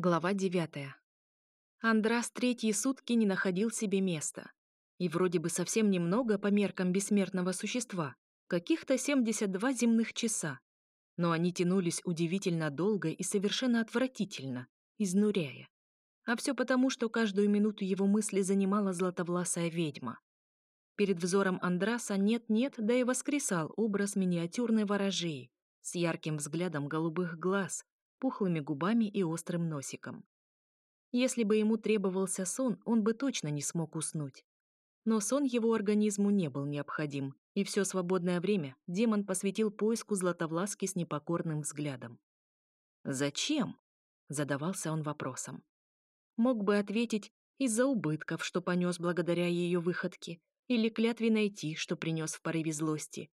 Глава девятая. Андрас третьи сутки не находил себе места. И вроде бы совсем немного по меркам бессмертного существа, каких-то 72 земных часа. Но они тянулись удивительно долго и совершенно отвратительно, изнуряя. А все потому, что каждую минуту его мысли занимала златовласая ведьма. Перед взором Андраса нет-нет, да и воскресал образ миниатюрной ворожеи с ярким взглядом голубых глаз, пухлыми губами и острым носиком. Если бы ему требовался сон, он бы точно не смог уснуть. Но сон его организму не был необходим, и все свободное время демон посвятил поиску Златовласки с непокорным взглядом. «Зачем?» — задавался он вопросом. Мог бы ответить из-за убытков, что понес благодаря ее выходке, или клятве найти, что принес в порыве злости.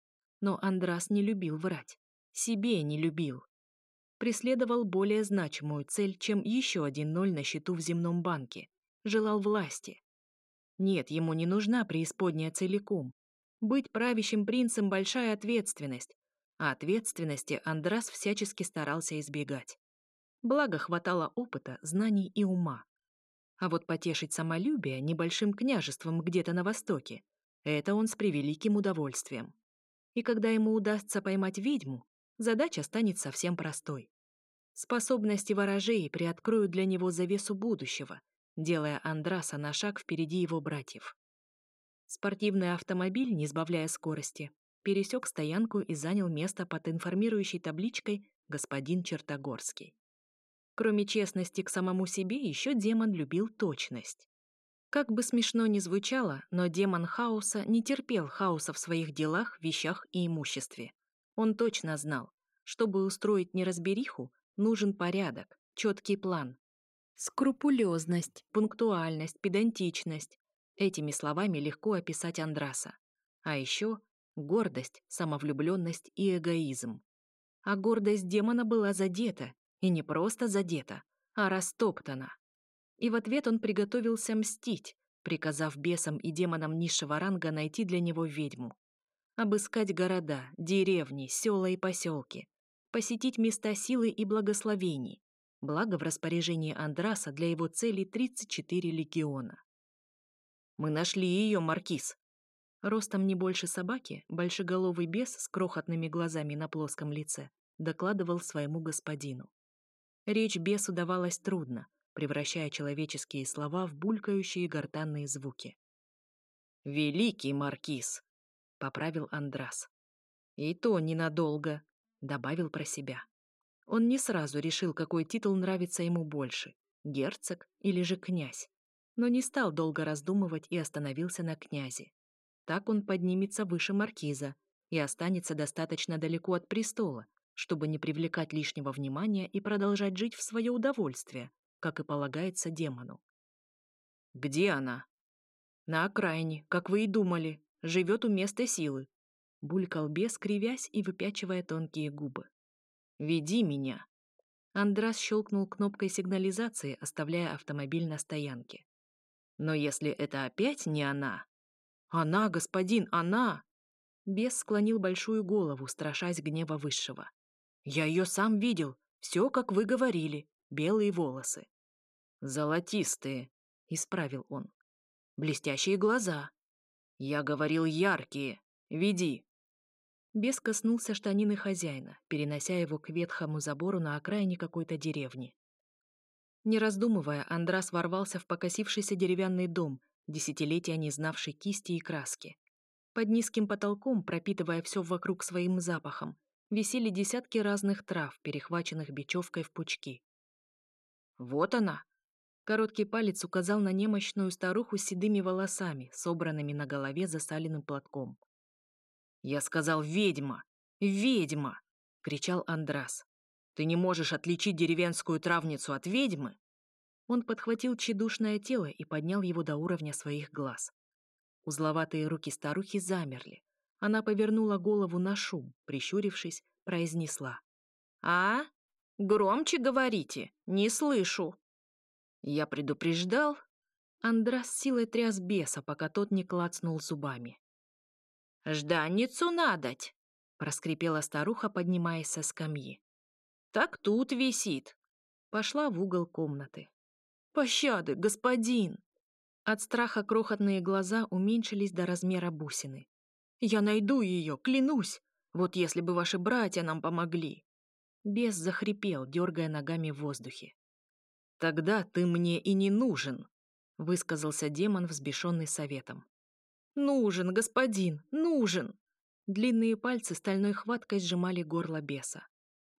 Но Андрас не любил врать. Себе не любил преследовал более значимую цель, чем еще один ноль на счету в земном банке. Желал власти. Нет, ему не нужна преисподняя целиком. Быть правящим принцем – большая ответственность, а ответственности Андрас всячески старался избегать. Благо хватало опыта, знаний и ума. А вот потешить самолюбие небольшим княжеством где-то на востоке – это он с превеликим удовольствием. И когда ему удастся поймать ведьму, задача станет совсем простой. Способности ворожей приоткроют для него завесу будущего, делая Андраса на шаг впереди его братьев. Спортивный автомобиль, не сбавляя скорости, пересек стоянку и занял место под информирующей табличкой «Господин Чертогорский». Кроме честности к самому себе, еще демон любил точность. Как бы смешно ни звучало, но демон хаоса не терпел хаоса в своих делах, вещах и имуществе. Он точно знал, чтобы устроить неразбериху, нужен порядок, четкий план. Скрупулезность, пунктуальность, педантичность. Этими словами легко описать Андраса. А еще гордость, самовлюбленность и эгоизм. А гордость демона была задета, и не просто задета, а растоптана. И в ответ он приготовился мстить, приказав бесам и демонам низшего ранга найти для него ведьму обыскать города, деревни, села и поселки, посетить места силы и благословений, благо в распоряжении Андраса для его целей 34 легиона. «Мы нашли ее, Маркиз!» Ростом не больше собаки, большеголовый бес с крохотными глазами на плоском лице докладывал своему господину. Речь бесу давалась трудно, превращая человеческие слова в булькающие гортанные звуки. «Великий Маркиз!» — поправил Андрас. «И то ненадолго», — добавил про себя. Он не сразу решил, какой титул нравится ему больше — герцог или же князь, но не стал долго раздумывать и остановился на князе. Так он поднимется выше маркиза и останется достаточно далеко от престола, чтобы не привлекать лишнего внимания и продолжать жить в свое удовольствие, как и полагается демону. «Где она?» «На окраине, как вы и думали», живет у места силы», — булькал бес, кривясь и выпячивая тонкие губы. «Веди меня». Андрас щелкнул кнопкой сигнализации, оставляя автомобиль на стоянке. «Но если это опять не она...» «Она, господин, она!» Бес склонил большую голову, страшась гнева высшего. «Я ее сам видел, все, как вы говорили, белые волосы». «Золотистые», — исправил он. «Блестящие глаза, «Я говорил яркие. Веди!» Бес коснулся штанины хозяина, перенося его к ветхому забору на окраине какой-то деревни. Не раздумывая, Андрас ворвался в покосившийся деревянный дом, десятилетия не знавший кисти и краски. Под низким потолком, пропитывая все вокруг своим запахом, висели десятки разных трав, перехваченных бечевкой в пучки. «Вот она!» Короткий палец указал на немощную старуху с седыми волосами, собранными на голове засаленным платком. «Я сказал, ведьма! Ведьма!» — кричал Андрас. «Ты не можешь отличить деревенскую травницу от ведьмы?» Он подхватил тщедушное тело и поднял его до уровня своих глаз. Узловатые руки старухи замерли. Она повернула голову на шум, прищурившись, произнесла. «А? Громче говорите, не слышу!» Я предупреждал. Андрас силой тряс беса, пока тот не клацнул зубами. «Жданницу надоть!» — проскрипела старуха, поднимаясь со скамьи. «Так тут висит!» Пошла в угол комнаты. «Пощады, господин!» От страха крохотные глаза уменьшились до размера бусины. «Я найду ее, клянусь! Вот если бы ваши братья нам помогли!» Бес захрипел, дергая ногами в воздухе. «Тогда ты мне и не нужен», — высказался демон, взбешенный советом. «Нужен, господин, нужен!» Длинные пальцы стальной хваткой сжимали горло беса.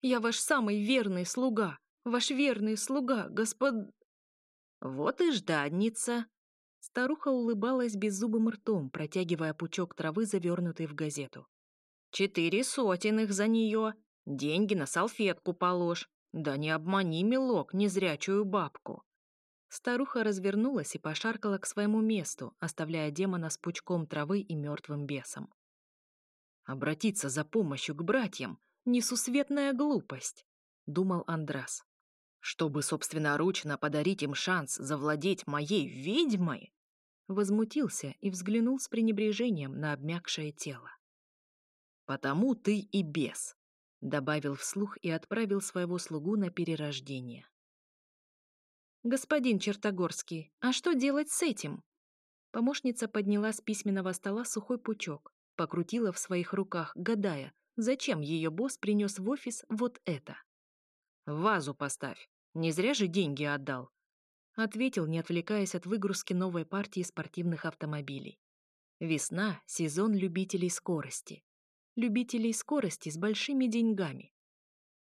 «Я ваш самый верный слуга! Ваш верный слуга, господ...» «Вот и ждадница!» Старуха улыбалась беззубым ртом, протягивая пучок травы, завернутый в газету. «Четыре сотен их за нее! Деньги на салфетку положь! Да не обмани, милок, незрячую бабку!» Старуха развернулась и пошаркала к своему месту, оставляя демона с пучком травы и мертвым бесом. Обратиться за помощью к братьям — несусветная глупость, думал Андрас. Чтобы собственноручно подарить им шанс завладеть моей ведьмой, возмутился и взглянул с пренебрежением на обмякшее тело. «Потому ты и бес», — добавил вслух и отправил своего слугу на перерождение. «Господин Чертогорский, а что делать с этим?» Помощница подняла с письменного стола сухой пучок, Покрутила в своих руках, гадая, зачем ее босс принес в офис вот это. «Вазу поставь, не зря же деньги отдал», ответил, не отвлекаясь от выгрузки новой партии спортивных автомобилей. Весна — сезон любителей скорости. Любителей скорости с большими деньгами.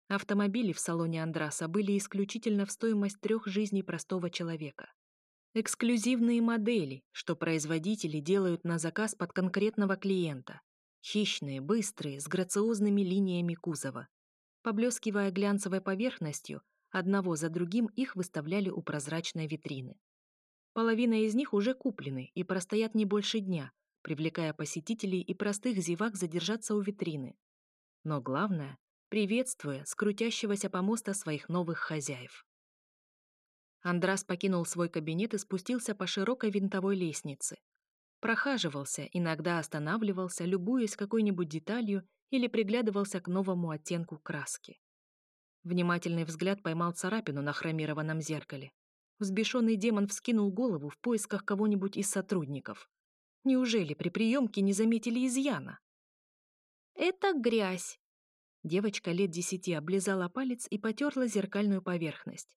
Автомобили в салоне Андраса были исключительно в стоимость трех жизней простого человека. Эксклюзивные модели, что производители делают на заказ под конкретного клиента. Хищные, быстрые, с грациозными линиями кузова. Поблескивая глянцевой поверхностью, одного за другим их выставляли у прозрачной витрины. Половина из них уже куплены и простоят не больше дня, привлекая посетителей и простых зевак задержаться у витрины. Но главное, приветствуя скрутящегося помоста своих новых хозяев. Андрас покинул свой кабинет и спустился по широкой винтовой лестнице. Прохаживался, иногда останавливался, любуясь какой-нибудь деталью или приглядывался к новому оттенку краски. Внимательный взгляд поймал царапину на хромированном зеркале. Взбешенный демон вскинул голову в поисках кого-нибудь из сотрудников. Неужели при приемке не заметили изъяна? «Это грязь!» Девочка лет десяти облизала палец и потерла зеркальную поверхность.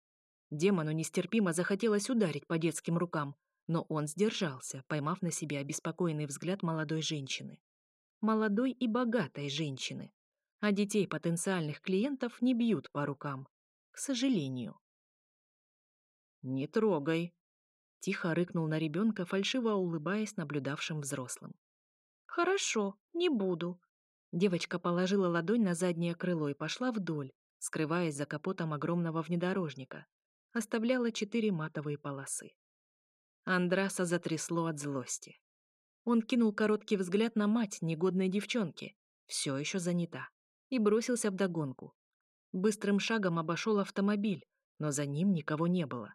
Демону нестерпимо захотелось ударить по детским рукам, но он сдержался, поймав на себе обеспокоенный взгляд молодой женщины. Молодой и богатой женщины. А детей потенциальных клиентов не бьют по рукам. К сожалению. «Не трогай», — тихо рыкнул на ребенка, фальшиво улыбаясь наблюдавшим взрослым. «Хорошо, не буду». Девочка положила ладонь на заднее крыло и пошла вдоль, скрываясь за капотом огромного внедорожника, оставляла четыре матовые полосы. Андраса затрясло от злости. Он кинул короткий взгляд на мать негодной девчонки, все еще занята, и бросился вдогонку. Быстрым шагом обошел автомобиль, но за ним никого не было.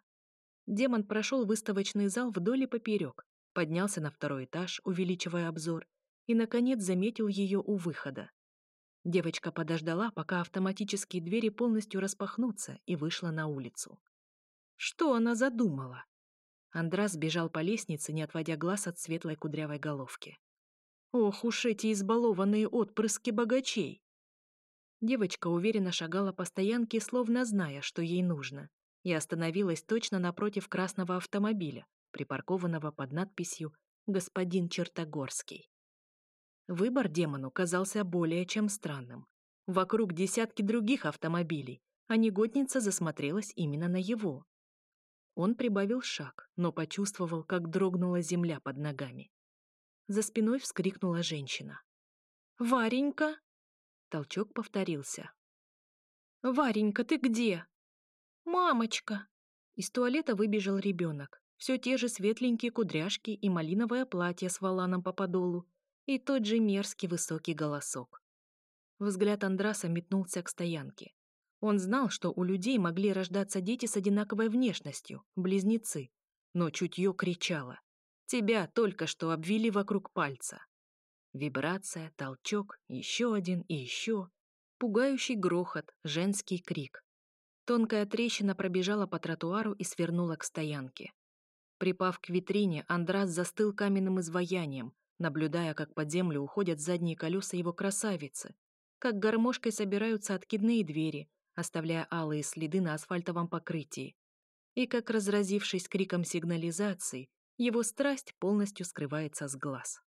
Демон прошел выставочный зал вдоль и поперек, поднялся на второй этаж, увеличивая обзор, и, наконец, заметил ее у выхода. Девочка подождала, пока автоматические двери полностью распахнутся, и вышла на улицу. Что она задумала? Андрас бежал по лестнице, не отводя глаз от светлой кудрявой головки. Ох уж эти избалованные отпрыски богачей! Девочка уверенно шагала по стоянке, словно зная, что ей нужно, и остановилась точно напротив красного автомобиля, припаркованного под надписью «Господин Чертогорский». Выбор демону казался более чем странным. Вокруг десятки других автомобилей, а негодница засмотрелась именно на его. Он прибавил шаг, но почувствовал, как дрогнула земля под ногами. За спиной вскрикнула женщина. «Варенька!» Толчок повторился. «Варенька, ты где?» «Мамочка!» Из туалета выбежал ребенок. Все те же светленькие кудряшки и малиновое платье с воланом по подолу, и тот же мерзкий высокий голосок. Взгляд Андраса метнулся к стоянке. Он знал, что у людей могли рождаться дети с одинаковой внешностью, близнецы, но чутье кричало. «Тебя только что обвели вокруг пальца». Вибрация, толчок, еще один и еще. Пугающий грохот, женский крик. Тонкая трещина пробежала по тротуару и свернула к стоянке. Припав к витрине, Андрас застыл каменным изваянием, наблюдая, как под землю уходят задние колеса его красавицы, как гармошкой собираются откидные двери, оставляя алые следы на асфальтовом покрытии, и как, разразившись криком сигнализации, его страсть полностью скрывается с глаз.